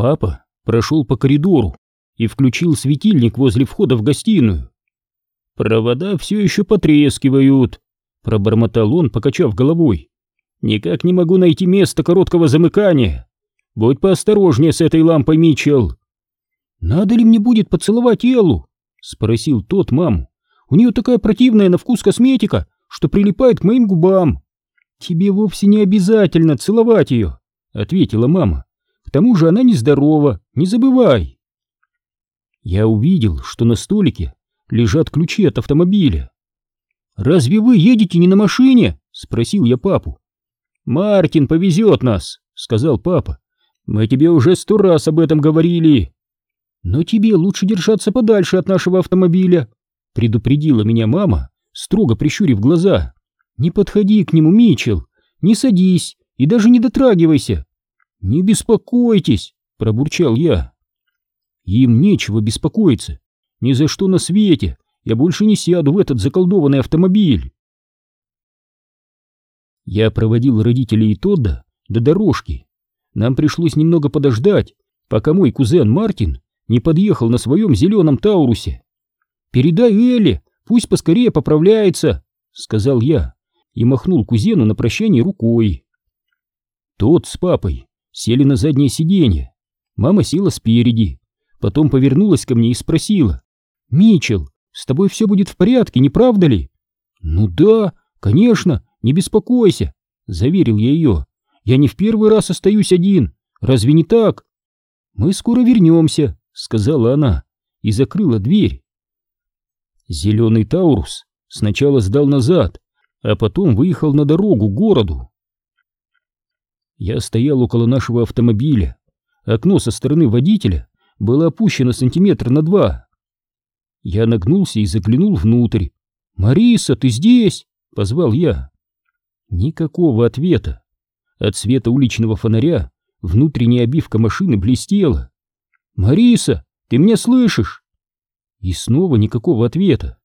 Папа прошел по коридору и включил светильник возле входа в гостиную. «Провода все еще потрескивают», — пробормотал он, покачав головой. «Никак не могу найти место короткого замыкания. Будь поосторожнее с этой лампой, Митчелл». «Надо ли мне будет поцеловать Эллу?» — спросил тот маму. «У нее такая противная на вкус косметика, что прилипает к моим губам». «Тебе вовсе не обязательно целовать ее», — ответила мама. «К тому же она нездорова, не забывай». Я увидел, что на столике лежат ключи от автомобиля. «Разве вы едете не на машине?» — спросил я папу. «Мартин повезет нас», — сказал папа. «Мы тебе уже сто раз об этом говорили». «Но тебе лучше держаться подальше от нашего автомобиля», — предупредила меня мама, строго прищурив глаза. «Не подходи к нему, Мичел, не садись и даже не дотрагивайся». «Не беспокойтесь», — пробурчал я. «Им нечего беспокоиться. Ни за что на свете я больше не сяду в этот заколдованный автомобиль». Я проводил родителей Тодда до дорожки. Нам пришлось немного подождать, пока мой кузен Мартин не подъехал на своем зеленом Таурусе. «Передай Элли, пусть поскорее поправляется», — сказал я и махнул кузену на прощание рукой. Тот с папой сели на заднее сиденье. Мама села спереди, потом повернулась ко мне и спросила. «Мичел, с тобой все будет в порядке, не правда ли?» «Ну да, конечно, не беспокойся», — заверил я ее. «Я не в первый раз остаюсь один, разве не так?» «Мы скоро вернемся», — сказала она и закрыла дверь. Зеленый Таурус сначала сдал назад, а потом выехал на дорогу к городу. Я стоял около нашего автомобиля. Окно со стороны водителя было опущено сантиметр на два. Я нагнулся и заглянул внутрь. «Мариса, ты здесь?» — позвал я. Никакого ответа. От света уличного фонаря внутренняя обивка машины блестела. «Мариса, ты меня слышишь?» И снова никакого ответа.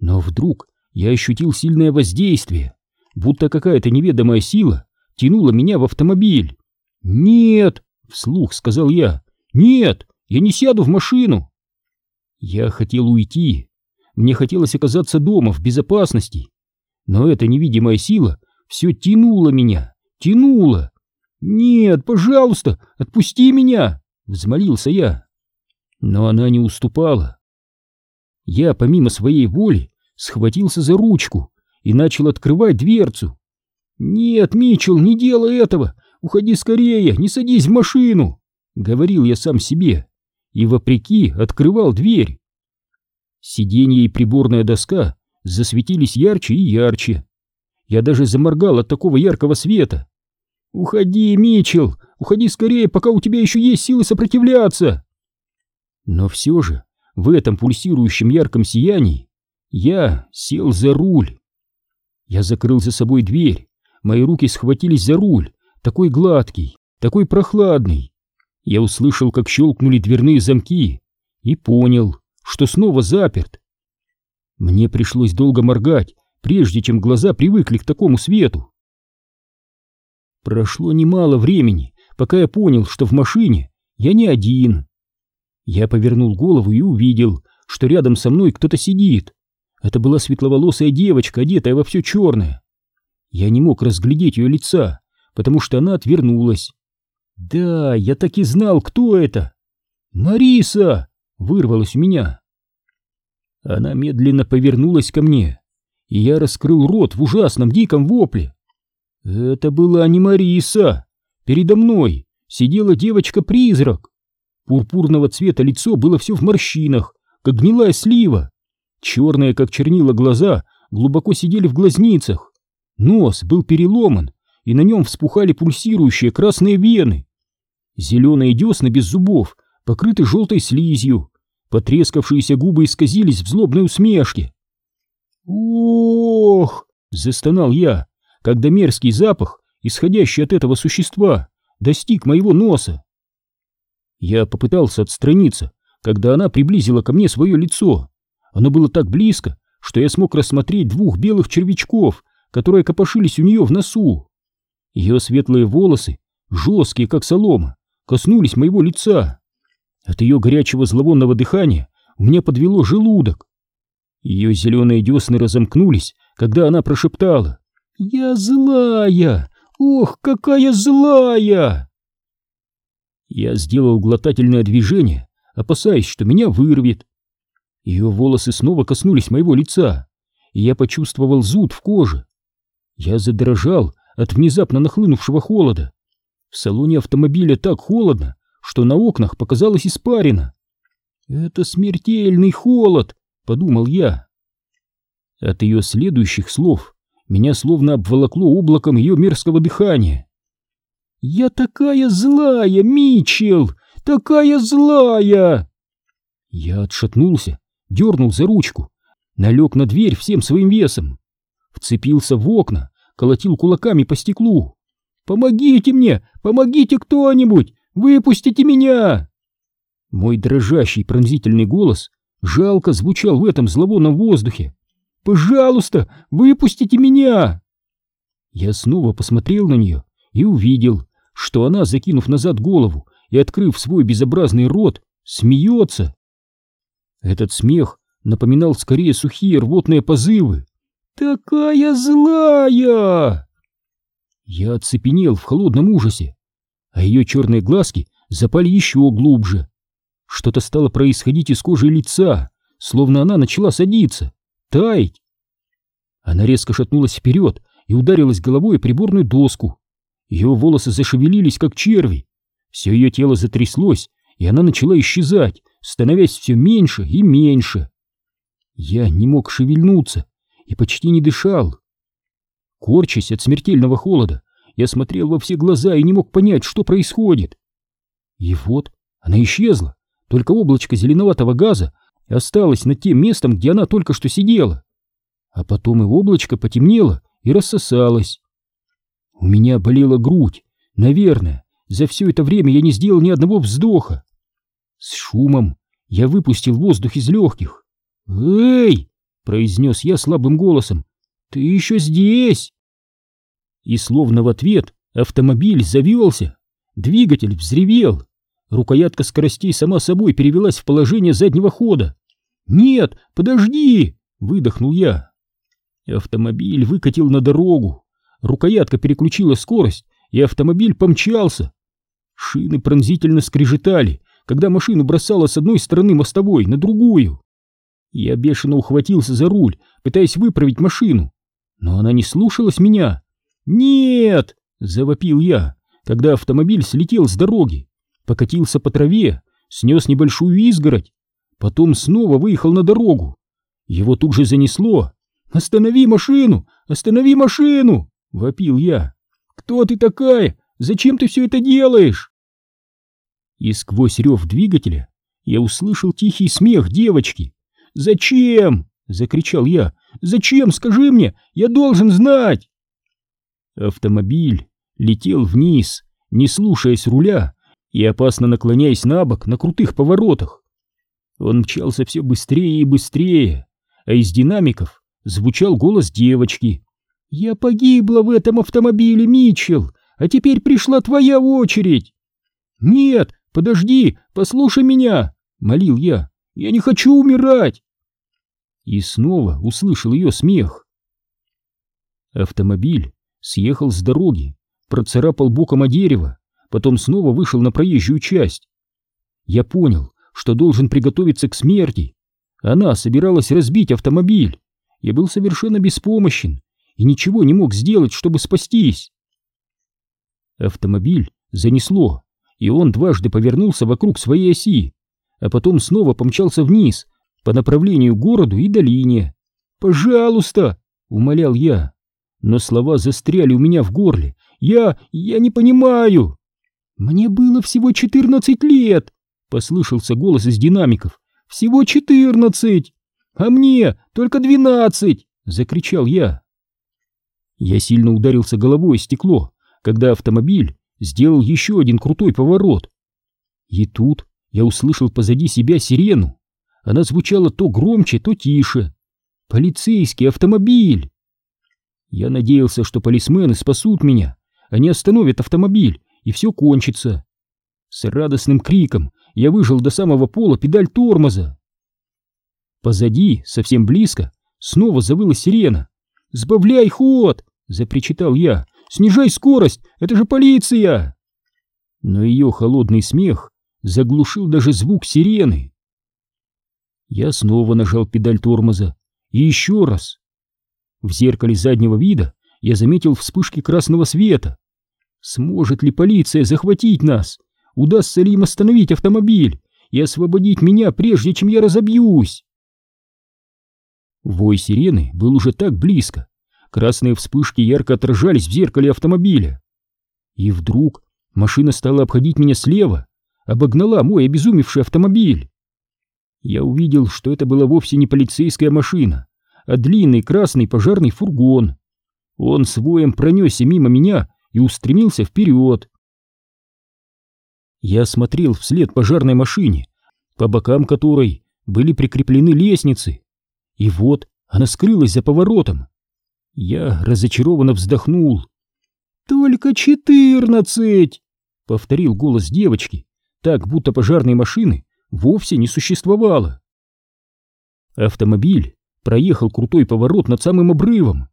Но вдруг я ощутил сильное воздействие, будто какая-то неведомая сила тянула меня в автомобиль. «Нет!» — вслух сказал я. «Нет! Я не сяду в машину!» Я хотел уйти. Мне хотелось оказаться дома, в безопасности. Но эта невидимая сила все тянула меня, тянула. «Нет, пожалуйста, отпусти меня!» — взмолился я. Но она не уступала. Я, помимо своей воли, схватился за ручку и начал открывать дверцу. «Нет, Митчелл, не делай этого! Уходи скорее, не садись в машину!» — говорил я сам себе и, вопреки, открывал дверь. Сиденье и приборная доска засветились ярче и ярче. Я даже заморгал от такого яркого света. «Уходи, Митчелл! Уходи скорее, пока у тебя еще есть силы сопротивляться!» Но все же в этом пульсирующем ярком сиянии я сел за руль. Я закрыл за собой дверь, мои руки схватились за руль, такой гладкий, такой прохладный. Я услышал, как щелкнули дверные замки и понял, что снова заперт. Мне пришлось долго моргать, прежде чем глаза привыкли к такому свету. Прошло немало времени, пока я понял, что в машине я не один. Я повернул голову и увидел, что рядом со мной кто-то сидит. Это была светловолосая девочка, одетая во все черное. Я не мог разглядеть ее лица, потому что она отвернулась. Да, я так и знал, кто это. «Мариса!» — вырвалось у меня. Она медленно повернулась ко мне, и я раскрыл рот в ужасном диком вопле. Это была не Мариса. Передо мной сидела девочка-призрак. Пурпурного цвета лицо было все в морщинах, как гнилая слива. Черные, как чернила, глаза глубоко сидели в глазницах. Нос был переломан, и на нем вспухали пульсирующие красные вены. Зеленые десны без зубов покрыты желтой слизью, потрескавшиеся губы исказились в злобной усмешке. «Ох!» — застонал я, когда мерзкий запах, исходящий от этого существа, достиг моего носа. Я попытался отстраниться, когда она приблизила ко мне свое лицо. Оно было так близко, что я смог рассмотреть двух белых червячков, которые копошились у нее в носу. Ее светлые волосы, жесткие, как солома, коснулись моего лица. От ее горячего зловонного дыхания меня подвело желудок. Ее зеленые десны разомкнулись, когда она прошептала «Я злая! Ох, какая злая!» Я сделал глотательное движение, опасаясь, что меня вырвет. Ее волосы снова коснулись моего лица, и я почувствовал зуд в коже. Я задрожал от внезапно нахлынувшего холода. В салоне автомобиля так холодно, что на окнах показалось испарина. «Это смертельный холод!» — подумал я. От ее следующих слов меня словно обволокло облаком ее мерзкого дыхания. «Я такая злая, Мичел! Такая злая!» Я отшатнулся, дернул за ручку, налег на дверь всем своим весом, вцепился в окна, колотил кулаками по стеклу. «Помогите мне! Помогите кто-нибудь! Выпустите меня!» Мой дрожащий пронзительный голос жалко звучал в этом зловонном воздухе. «Пожалуйста, выпустите меня!» Я снова посмотрел на нее и увидел, что она, закинув назад голову и открыв свой безобразный рот, смеется. Этот смех напоминал скорее сухие рвотные позывы. «Такая злая!» Я оцепенел в холодном ужасе, а ее черные глазки запали еще глубже. Что-то стало происходить из кожи лица, словно она начала садиться, таять. Она резко шатнулась вперед и ударилась головой о приборную доску. Ее волосы зашевелились, как черви. Все ее тело затряслось, и она начала исчезать, становясь все меньше и меньше. Я не мог шевельнуться и почти не дышал. Корчась от смертельного холода, я смотрел во все глаза и не мог понять, что происходит. И вот она исчезла, только облачко зеленоватого газа осталось над тем местом, где она только что сидела. А потом и облачко потемнело и рассосалось. У меня болела грудь. Наверное, за все это время я не сделал ни одного вздоха. С шумом я выпустил воздух из легких. «Эй!» — произнес я слабым голосом. «Ты еще здесь?» И словно в ответ автомобиль завелся, двигатель взревел, рукоятка скоростей сама собой перевелась в положение заднего хода. «Нет, подожди!» — выдохнул я. Автомобиль выкатил на дорогу, рукоятка переключила скорость, и автомобиль помчался. Шины пронзительно скрежетали, когда машину бросало с одной стороны мостовой на другую. Я бешено ухватился за руль, пытаясь выправить машину, но она не слушалась меня. «Нет!» — завопил я, когда автомобиль слетел с дороги, покатился по траве, снес небольшую изгородь, потом снова выехал на дорогу. Его тут же занесло. «Останови машину! Останови машину!» — вопил я. «Кто ты такая? Зачем ты все это делаешь?» И сквозь рев двигателя я услышал тихий смех девочки. «Зачем?» — закричал я. «Зачем? Скажи мне! Я должен знать!» Автомобиль летел вниз, не слушаясь руля и опасно наклоняясь на бок на крутых поворотах. Он мчался все быстрее и быстрее, а из динамиков звучал голос девочки. «Я погибла в этом автомобиле, Митчелл, а теперь пришла твоя очередь!» «Нет, подожди, послушай меня!» — молил я. «Я не хочу умирать!» И снова услышал ее смех. Автомобиль съехал с дороги, процарапал боком о дерево, потом снова вышел на проезжую часть. Я понял, что должен приготовиться к смерти. Она собиралась разбить автомобиль. Я был совершенно беспомощен и ничего не мог сделать, чтобы спастись. Автомобиль занесло, и он дважды повернулся вокруг своей оси, а потом снова помчался вниз по направлению к городу и долине. «Пожалуйста!» — умолял я. Но слова застряли у меня в горле. «Я... я не понимаю!» «Мне было всего четырнадцать лет!» — послышался голос из динамиков. «Всего четырнадцать! А мне только двенадцать!» — закричал я. Я сильно ударился головой о стекло, когда автомобиль сделал еще один крутой поворот. И тут я услышал позади себя сирену. Она звучала то громче, то тише. «Полицейский автомобиль!» Я надеялся, что полисмены спасут меня, они остановят автомобиль, и все кончится. С радостным криком я выжил до самого пола педаль тормоза. Позади, совсем близко, снова завыла сирена. «Сбавляй ход!» — запричитал я. «Снижай скорость! Это же полиция!» Но ее холодный смех заглушил даже звук сирены. Я снова нажал педаль тормоза. И еще раз. В зеркале заднего вида я заметил вспышки красного света. Сможет ли полиция захватить нас? Удастся ли им остановить автомобиль и освободить меня, прежде чем я разобьюсь? Вой сирены был уже так близко. Красные вспышки ярко отражались в зеркале автомобиля. И вдруг машина стала обходить меня слева, обогнала мой обезумевший автомобиль. Я увидел, что это была вовсе не полицейская машина, а длинный красный пожарный фургон. Он с воем пронесся мимо меня и устремился вперед. Я смотрел вслед пожарной машине, по бокам которой были прикреплены лестницы. И вот она скрылась за поворотом. Я разочарованно вздохнул. «Только четырнадцать!» — повторил голос девочки, так будто пожарной машины вовсе не существовало. Автомобиль проехал крутой поворот над самым обрывом.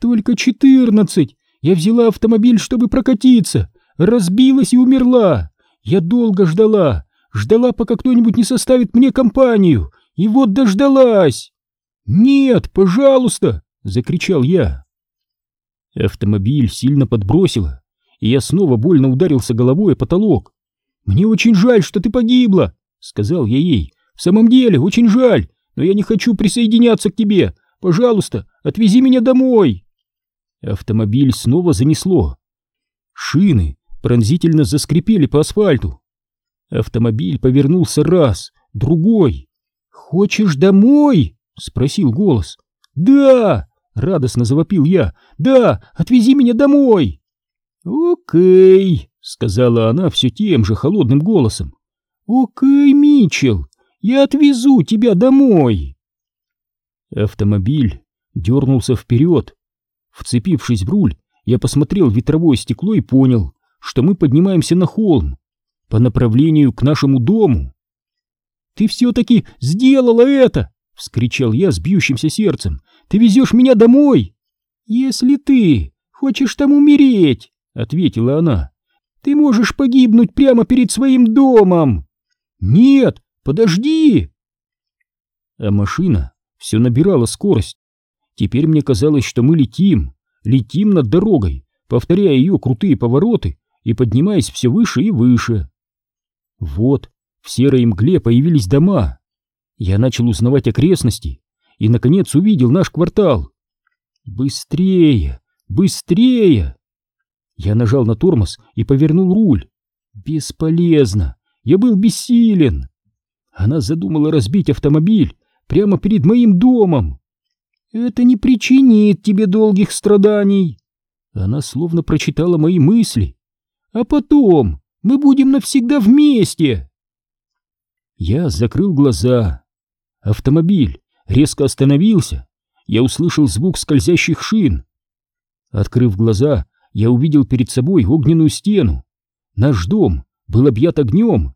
«Только четырнадцать! Я взяла автомобиль, чтобы прокатиться, разбилась и умерла. Я долго ждала, ждала, пока кто-нибудь не составит мне компанию, и вот дождалась!» «Нет, пожалуйста!» — закричал я. Автомобиль сильно подбросило, и я снова больно ударился головой о потолок. «Мне очень жаль, что ты погибла!» — сказал я ей. «В самом деле, очень жаль, но я не хочу присоединяться к тебе. Пожалуйста, отвези меня домой!» Автомобиль снова занесло. Шины пронзительно заскрипели по асфальту. Автомобиль повернулся раз, другой. «Хочешь домой?» — спросил голос. «Да!» — радостно завопил я. «Да! Отвези меня домой!» «Окей!» — сказала она все тем же холодным голосом. «Окей, Мичел, я отвезу тебя домой!» Автомобиль дернулся вперед. Вцепившись в руль, я посмотрел ветровое стекло и понял, что мы поднимаемся на холм по направлению к нашему дому. «Ты все-таки сделала это!» — вскричал я с бьющимся сердцем. «Ты везешь меня домой!» «Если ты хочешь там умереть!» — ответила она. «Ты можешь погибнуть прямо перед своим домом!» «Нет, подожди!» А машина все набирала скорость. Теперь мне казалось, что мы летим, летим над дорогой, повторяя ее крутые повороты и поднимаясь все выше и выше. Вот в серой мгле появились дома. Я начал узнавать окрестности и, наконец, увидел наш квартал. Быстрее! Быстрее! Я нажал на тормоз и повернул руль. Бесполезно! Я был бессилен! Она задумала разбить автомобиль прямо перед моим домом. Это не причинит тебе долгих страданий. Она словно прочитала мои мысли. А потом мы будем навсегда вместе. Я закрыл глаза. Автомобиль резко остановился. Я услышал звук скользящих шин. Открыв глаза, я увидел перед собой огненную стену. Наш дом был объят огнем.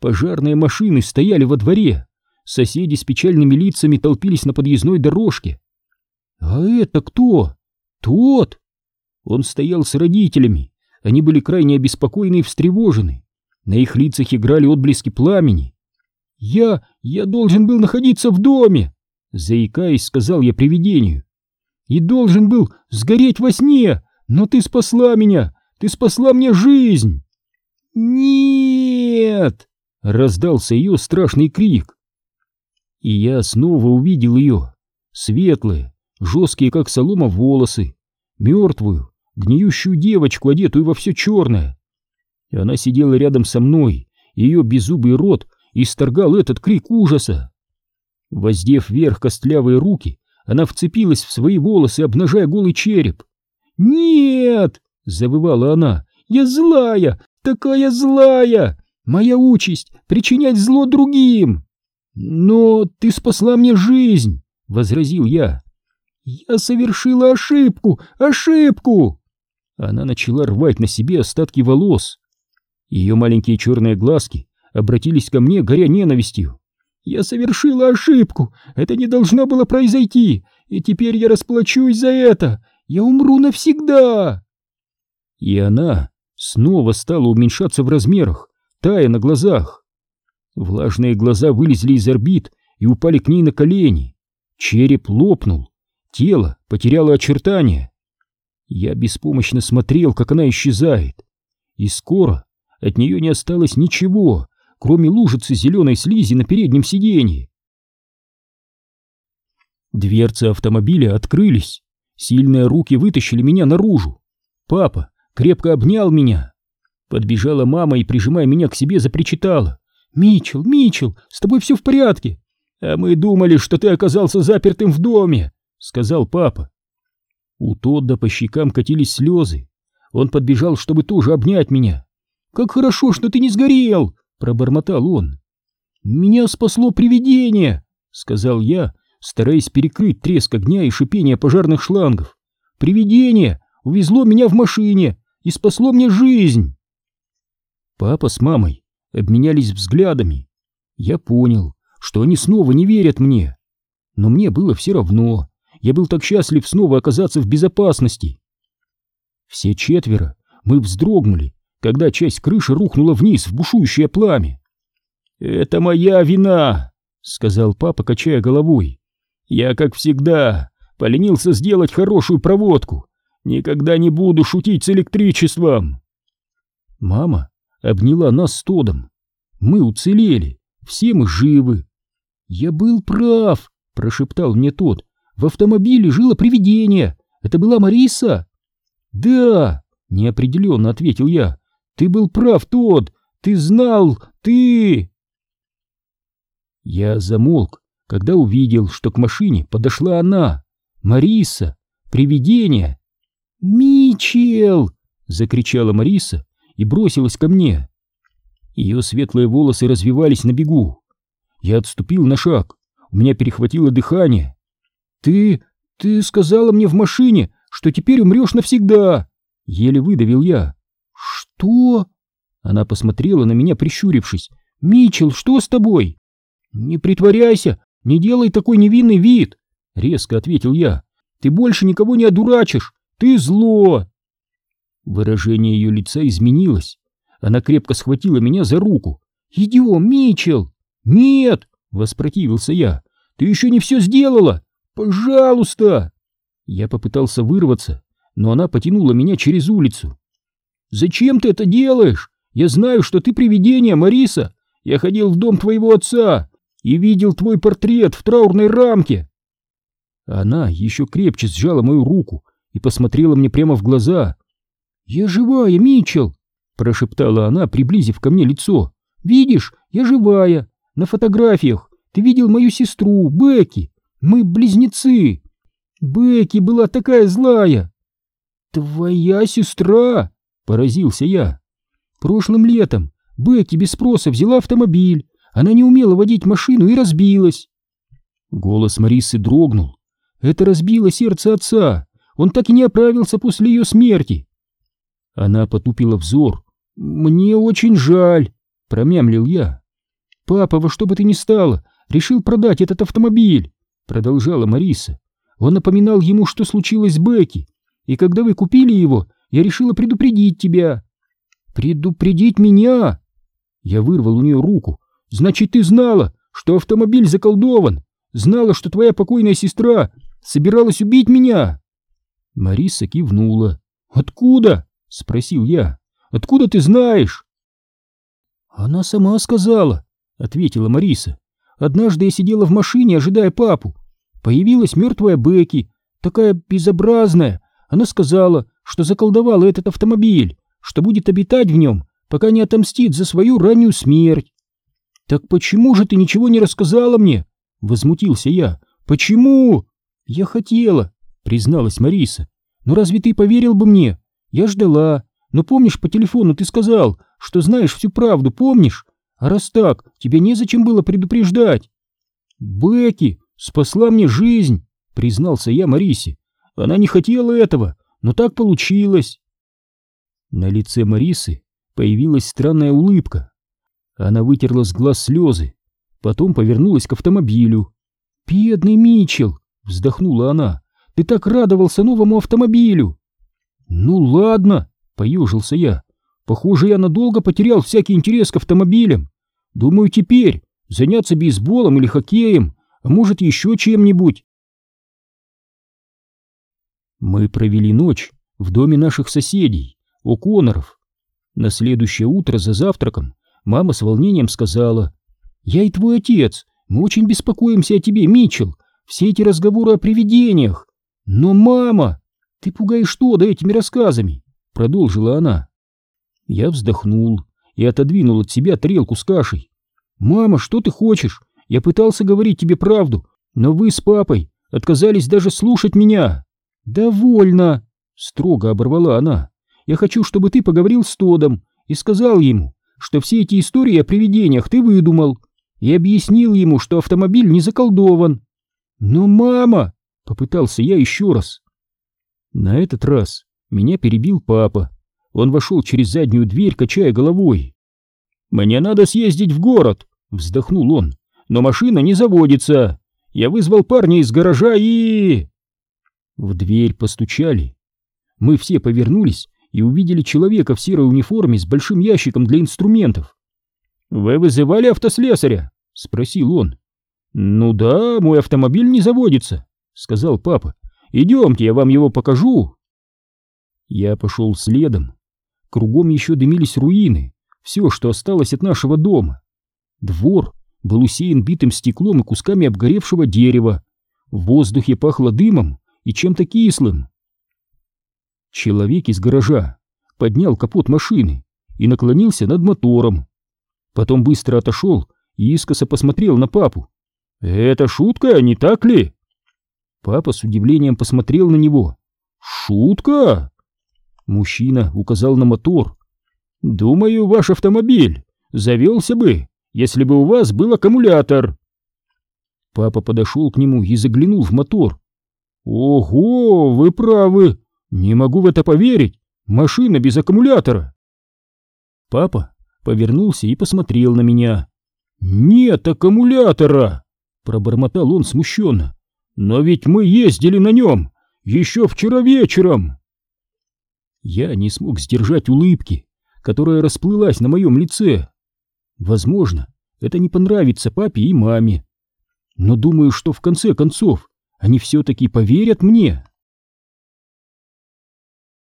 Пожарные машины стояли во дворе. Соседи с печальными лицами толпились на подъездной дорожке. «А это кто? Тот?» Он стоял с родителями. Они были крайне обеспокоены и встревожены. На их лицах играли отблески пламени. «Я... я должен был находиться в доме!» Заикаясь, сказал я привидению. «И должен был сгореть во сне, но ты спасла меня! Ты спасла мне жизнь!» «Нет!» — раздался ее страшный крик. И я снова увидел ее, светлые, жесткие, как солома, волосы, мертвую, гниющую девочку, одетую во все черное. Она сидела рядом со мной, ее беззубый рот исторгал этот крик ужаса. Воздев вверх костлявые руки, она вцепилась в свои волосы, обнажая голый череп. «Нет!» — завывала она. «Я злая! Такая злая! Моя участь — причинять зло другим!» «Но ты спасла мне жизнь!» — возразил я. «Я совершила ошибку! Ошибку!» Она начала рвать на себе остатки волос. Ее маленькие черные глазки обратились ко мне, горя ненавистью. «Я совершила ошибку! Это не должно было произойти! И теперь я расплачусь за это! Я умру навсегда!» И она снова стала уменьшаться в размерах, тая на глазах. Влажные глаза вылезли из орбит и упали к ней на колени. Череп лопнул, тело потеряло очертания. Я беспомощно смотрел, как она исчезает, и скоро от нее не осталось ничего, кроме лужицы зеленой слизи на переднем сиденье. Дверцы автомобиля открылись, сильные руки вытащили меня наружу. Папа крепко обнял меня. Подбежала мама и, прижимая меня к себе, запричитала. «Мичел, Мичел, с тобой все в порядке!» «А мы думали, что ты оказался запертым в доме», — сказал папа. У Тодда по щекам катились слезы. Он подбежал, чтобы тоже обнять меня. «Как хорошо, что ты не сгорел!» — пробормотал он. «Меня спасло привидение!» — сказал я, стараясь перекрыть треск огня и шипение пожарных шлангов. «Привидение увезло меня в машине и спасло мне жизнь!» Папа с мамой обменялись взглядами. Я понял, что они снова не верят мне. Но мне было все равно. Я был так счастлив снова оказаться в безопасности. Все четверо мы вздрогнули, когда часть крыши рухнула вниз в бушующее пламя. «Это моя вина», — сказал папа, качая головой. «Я, как всегда, поленился сделать хорошую проводку. Никогда не буду шутить с электричеством». Мама обняла нас с Тодом. Мы уцелели, все мы живы. «Я был прав», — прошептал мне тот. «В автомобиле жило привидение. Это была Мариса?» «Да», — неопределенно ответил я. «Ты был прав, тот. Ты знал, ты...» Я замолк, когда увидел, что к машине подошла она, Мариса, привидение. «Мичел!» — закричала Мариса и бросилась ко мне. Ее светлые волосы развивались на бегу. Я отступил на шаг. У меня перехватило дыхание. «Ты... ты сказала мне в машине, что теперь умрешь навсегда!» Еле выдавил я. «Что?» Она посмотрела на меня, прищурившись. «Мичел, что с тобой?» «Не притворяйся, не делай такой невинный вид!» Резко ответил я. «Ты больше никого не одурачишь! Ты зло!» Выражение ее лица изменилось. Она крепко схватила меня за руку. «Идем, Мичел!» «Нет!» — воспротивился я. «Ты еще не все сделала! Пожалуйста!» Я попытался вырваться, но она потянула меня через улицу. «Зачем ты это делаешь? Я знаю, что ты привидение, Мариса! Я ходил в дом твоего отца и видел твой портрет в траурной рамке!» Она еще крепче сжала мою руку и посмотрела мне прямо в глаза. «Я живая, Мичел!» — прошептала она, приблизив ко мне лицо. «Видишь, я живая! На фотографиях ты видел мою сестру, Бекки. Мы близнецы. Бекки была такая злая. Твоя сестра? Поразился я. Прошлым летом Бекки без спроса взяла автомобиль. Она не умела водить машину и разбилась. Голос Марисы дрогнул. Это разбило сердце отца. Он так и не оправился после ее смерти. Она потупила взор. «Мне очень жаль», — промямлил я. «Папа, во что бы ты ни стало, решил продать этот автомобиль», — продолжала Мариса. «Он напоминал ему, что случилось с Бекки, и когда вы купили его, я решила предупредить тебя». «Предупредить меня?» Я вырвал у нее руку. «Значит, ты знала, что автомобиль заколдован? Знала, что твоя покойная сестра собиралась убить меня?» Мариса кивнула. «Откуда?» — спросил я. «Откуда ты знаешь?» «Она сама сказала», — ответила Мариса. «Однажды я сидела в машине, ожидая папу. Появилась мертвая Бекки, такая безобразная. Она сказала, что заколдовала этот автомобиль, что будет обитать в нем, пока не отомстит за свою раннюю смерть». «Так почему же ты ничего не рассказала мне?» — возмутился я. «Почему?» «Я хотела», — призналась Мариса. «Но разве ты поверил бы мне? Я ждала. Но помнишь, по телефону ты сказал, что знаешь всю правду, помнишь? А раз так, тебе незачем было предупреждать. Бекки спасла мне жизнь, признался я Марисе. Она не хотела этого, но так получилось. На лице Марисы Появилась странная улыбка. Она вытерла с глаз слезы, потом повернулась к автомобилю. «Бедный Мичел!» — вздохнула она. «Ты так радовался новому автомобилю!» «Ну ладно!» — поежился я. «Похоже, я надолго потерял всякий интерес к автомобилям. Думаю, теперь заняться бейсболом или хоккеем, а может еще чем-нибудь». Мы провели ночь в доме наших соседей, О'Конноров. На следующее утро за завтраком мама с волнением сказала, «Я и твой отец, мы очень беспокоимся о тебе, Митчелл, все эти разговоры о привидениях. Но, мама, ты пугаешь Тода этими рассказами», — продолжила она. Я вздохнул и отодвинул от себя тарелку с кашей. «Мама, что ты хочешь? Я пытался говорить тебе правду, но вы с папой отказались даже слушать меня». «Довольно!» — строго оборвала она. «Я хочу, чтобы ты поговорил с Тодом и сказал ему, что все эти истории о привидениях ты выдумал, и объяснил ему, что автомобиль не заколдован». «Но, мама!» — попытался я еще раз. На этот раз меня перебил папа. Он вошел через заднюю дверь, качая головой. «Мне надо съездить в город!» — вздохнул он. «Но машина не заводится! Я вызвал парня из гаража и...» В дверь постучали. Мы все повернулись и увидели человека в серой униформе с большим ящиком для инструментов. «Вы вызывали автослесаря?» — спросил он. «Ну да, мой автомобиль не заводится», — сказал папа. «Идемте, я вам его покажу». Я пошел следом. Кругом еще дымились руины, все, что осталось от нашего дома. Двор был усеян битым стеклом и кусками обгоревшего дерева. В воздухе пахло дымом и чем-то кислым. Человек из гаража поднял капот машины и наклонился над мотором. Потом быстро отошел и искоса посмотрел на папу. «Это шутка, не так ли?» Папа с удивлением посмотрел на него. «Шутка?» Мужчина указал на мотор. «Думаю, ваш автомобиль завелся бы, если бы у вас был аккумулятор». Папа подошел к нему и заглянул в мотор. «Ого, вы правы! Не могу в это поверить! Машина без аккумулятора!» Папа повернулся и посмотрел на меня. «Нет аккумулятора!» — пробормотал он смущенно. «Но ведь мы ездили на нем еще вчера вечером!» Я не смог сдержать улыбки, которая расплылась на моем лице. Возможно, это не понравится папе и маме. Но думаю, что в конце концов они все-таки поверят мне.